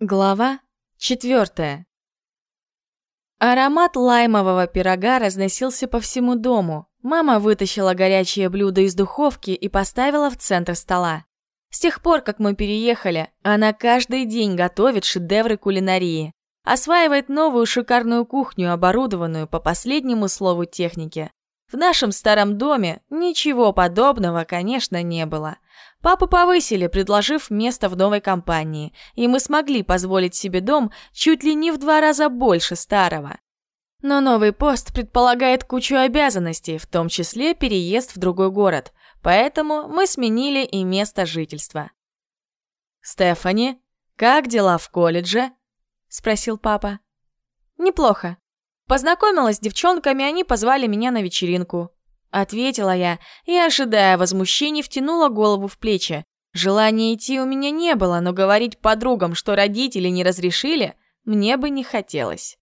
Глава четвертая. Аромат лаймового пирога разносился по всему дому. Мама вытащила горячее блюдо из духовки и поставила в центр стола. С тех пор, как мы переехали, она каждый день готовит шедевры кулинарии. Осваивает новую шикарную кухню, оборудованную по последнему слову техники. В нашем старом доме ничего подобного, конечно, не было. Папу повысили, предложив место в новой компании, и мы смогли позволить себе дом чуть ли не в два раза больше старого. Но новый пост предполагает кучу обязанностей, в том числе переезд в другой город, поэтому мы сменили и место жительства. «Стефани, как дела в колледже?» – спросил папа. «Неплохо. Познакомилась с девчонками, они позвали меня на вечеринку. Ответила я и, ожидая возмущений, втянула голову в плечи. Желания идти у меня не было, но говорить подругам, что родители не разрешили, мне бы не хотелось.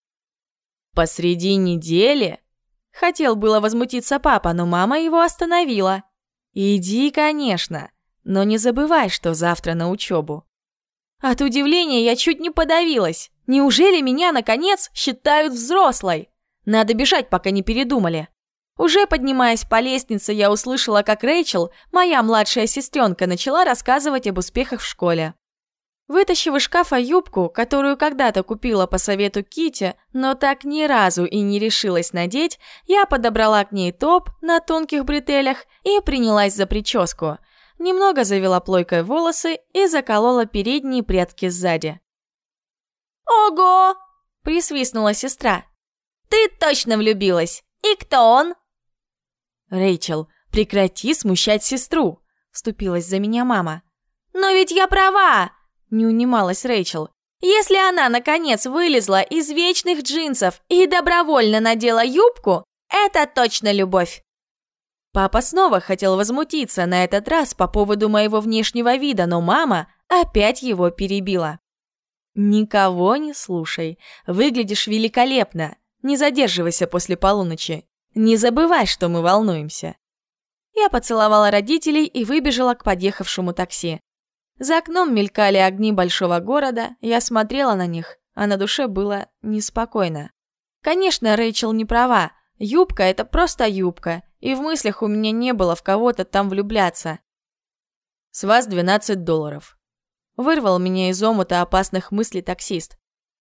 «Посреди недели?» Хотел было возмутиться папа, но мама его остановила. «Иди, конечно, но не забывай, что завтра на учебу». От удивления я чуть не подавилась. Неужели меня, наконец, считают взрослой? Надо бежать, пока не передумали. Уже поднимаясь по лестнице, я услышала, как Рэйчел, моя младшая сестренка, начала рассказывать об успехах в школе. Вытащив из шкафа юбку, которую когда-то купила по совету Кити, но так ни разу и не решилась надеть, я подобрала к ней топ на тонких бретелях и принялась за прическу. Немного завела плойкой волосы и заколола передние прядки сзади. «Ого!» – присвистнула сестра. «Ты точно влюбилась! И кто он?» «Рэйчел, прекрати смущать сестру!» – вступилась за меня мама. «Но ведь я права!» – не унималась Рэйчел. «Если она, наконец, вылезла из вечных джинсов и добровольно надела юбку, это точно любовь!» Папа снова хотел возмутиться, на этот раз по поводу моего внешнего вида, но мама опять его перебила. «Никого не слушай. Выглядишь великолепно. Не задерживайся после полуночи. Не забывай, что мы волнуемся». Я поцеловала родителей и выбежала к подъехавшему такси. За окном мелькали огни большого города, я смотрела на них, а на душе было неспокойно. Конечно, Рэйчел не права. Юбка — это просто юбка, и в мыслях у меня не было в кого-то там влюбляться. «С вас 12 долларов». Вырвал меня из омута опасных мыслей таксист.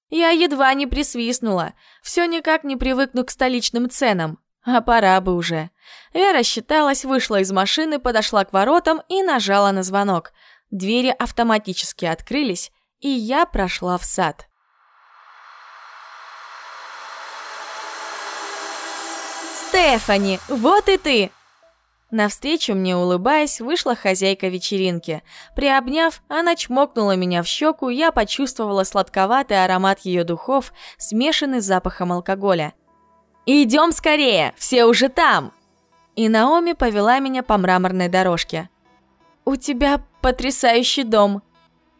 Я едва не присвистнула. Все никак не привыкну к столичным ценам. А пора бы уже. Я рассчиталась, вышла из машины, подошла к воротам и нажала на звонок. Двери автоматически открылись, и я прошла в сад. «Стефани, вот и ты!» Навстречу мне, улыбаясь, вышла хозяйка вечеринки. Приобняв, она чмокнула меня в щеку, я почувствовала сладковатый аромат ее духов, смешанный с запахом алкоголя. «Идем скорее, все уже там!» И Наоми повела меня по мраморной дорожке. «У тебя потрясающий дом!»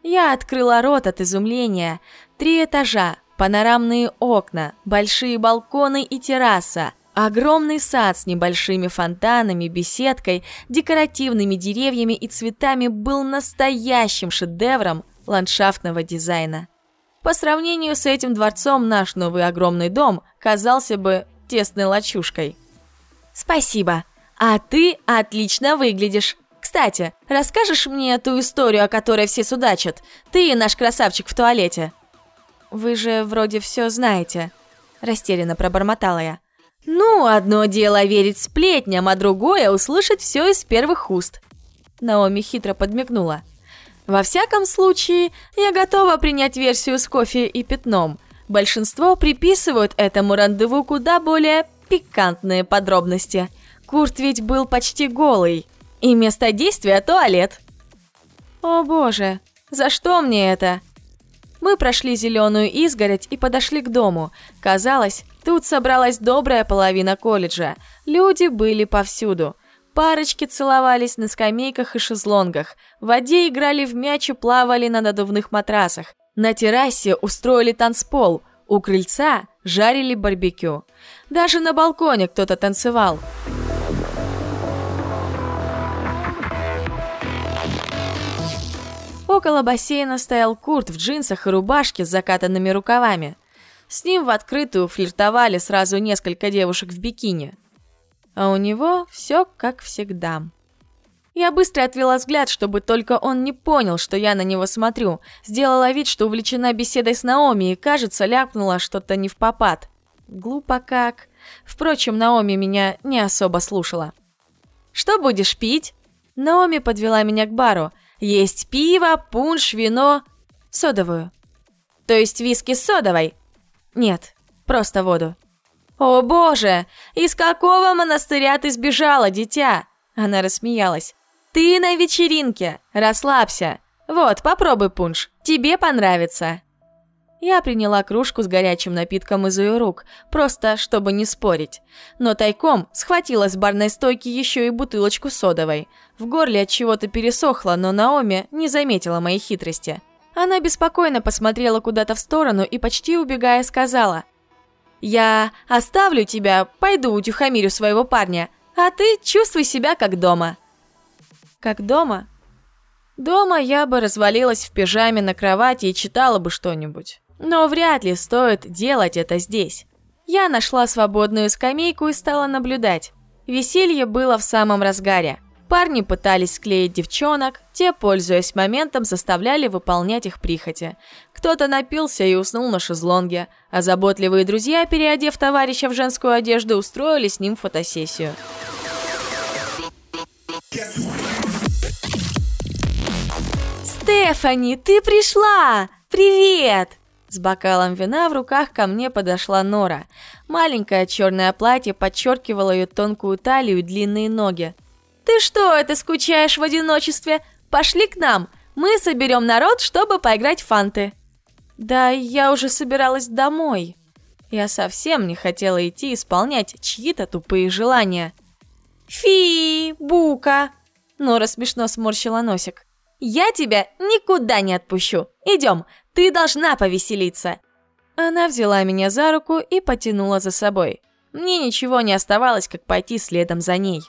Я открыла рот от изумления. Три этажа, панорамные окна, большие балконы и терраса – Огромный сад с небольшими фонтанами, беседкой, декоративными деревьями и цветами был настоящим шедевром ландшафтного дизайна. По сравнению с этим дворцом наш новый огромный дом казался бы тесной лачушкой. «Спасибо, а ты отлично выглядишь. Кстати, расскажешь мне ту историю, о которой все судачат? Ты наш красавчик в туалете». «Вы же вроде все знаете», – растерянно пробормотала я. «Ну, одно дело верить сплетням, а другое – услышать все из первых уст». Наоми хитро подмигнула. «Во всяком случае, я готова принять версию с кофе и пятном. Большинство приписывают этому рандеву куда более пикантные подробности. Курт ведь был почти голый. И место действия – туалет». «О боже, за что мне это?» Мы прошли зеленую изгородь и подошли к дому. Казалось, тут собралась добрая половина колледжа. Люди были повсюду. Парочки целовались на скамейках и шезлонгах. В воде играли в мяч и плавали на надувных матрасах. На террасе устроили танцпол. У крыльца жарили барбекю. Даже на балконе кто-то танцевал. Около бассейна стоял Курт в джинсах и рубашке с закатанными рукавами. С ним в открытую флиртовали сразу несколько девушек в бикини. А у него все как всегда. Я быстро отвела взгляд, чтобы только он не понял, что я на него смотрю. Сделала вид, что увлечена беседой с Наоми и, кажется, ляпнула что-то не в попад. Глупо как. Впрочем, Наоми меня не особо слушала. «Что будешь пить?» Наоми подвела меня к бару. «Есть пиво, пунш, вино, содовую». «То есть виски с содовой?» «Нет, просто воду». «О боже! Из какого монастыря ты сбежала, дитя?» Она рассмеялась. «Ты на вечеринке! Расслабься! Вот, попробуй пунш, тебе понравится!» Я приняла кружку с горячим напитком из ее рук, просто чтобы не спорить. Но тайком схватила с барной стойки еще и бутылочку содовой. В горле от чего-то пересохло, но Наоми не заметила моей хитрости. Она беспокойно посмотрела куда-то в сторону и почти убегая сказала. «Я оставлю тебя, пойду утюхамирю своего парня, а ты чувствуй себя как дома». Как дома? Дома я бы развалилась в пижаме на кровати и читала бы что-нибудь. Но вряд ли стоит делать это здесь. Я нашла свободную скамейку и стала наблюдать. Веселье было в самом разгаре. Парни пытались склеить девчонок, те, пользуясь моментом, заставляли выполнять их прихоти. Кто-то напился и уснул на шезлонге, а заботливые друзья, переодев товарища в женскую одежду, устроили с ним фотосессию. «Стефани, ты пришла! Привет!» С бокалом вина в руках ко мне подошла Нора. Маленькое черное платье подчеркивало ее тонкую талию и длинные ноги. «Ты что, это скучаешь в одиночестве? Пошли к нам! Мы соберем народ, чтобы поиграть в фанты!» «Да я уже собиралась домой!» Я совсем не хотела идти исполнять чьи-то тупые желания. «Фи, Бука!» Нора смешно сморщила носик. Я тебя никуда не отпущу. Идем, ты должна повеселиться. Она взяла меня за руку и потянула за собой. Мне ничего не оставалось, как пойти следом за ней.